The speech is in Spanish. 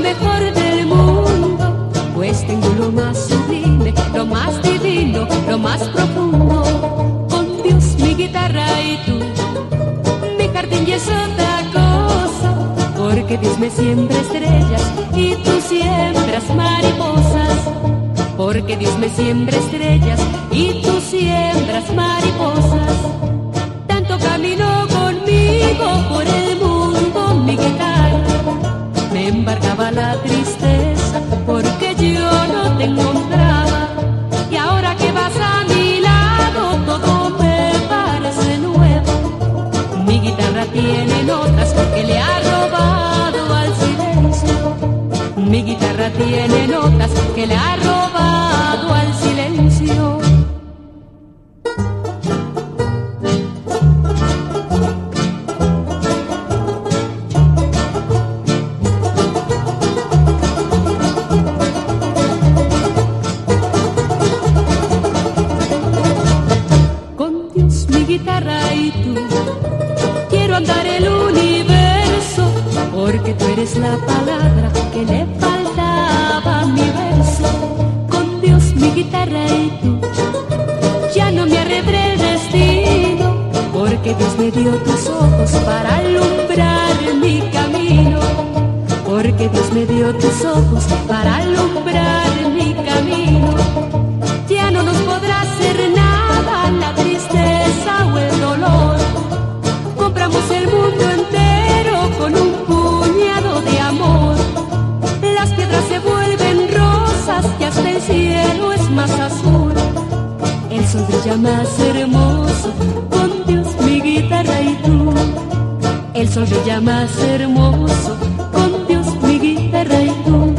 mejor del mundo, pues tengo lo más sublime, lo más divino, lo más profundo. Con Dios, mi guitarra y tú, mi jardín y es otra cosa, porque Dios me siembra estrellas y tú siembras mariposas. Porque Dios me siembra estrellas y tú siembras mariposas. Embargaba la tristeza porque yo no te encontraba. Y ahora que vas a mi lado, todo me parece nuevo. Mi guitarra tiene notas que le ha robado al silencio. Mi guitarra tiene notas que le ha robado guitarra y tú, quiero andar el universo, porque tú eres la palabra que le faltaba a mi verso. Con Dios, mi guitarra y tú, ya no me arrebré el destino, porque Dios me dio tus ojos para alumbrar mi camino. Porque Dios me dio tus ojos para alumbrar El sol brilla más hermoso con Dios, mi guitarra y tú. El sol brilla más hermoso con Dios, mi guitarra y tú.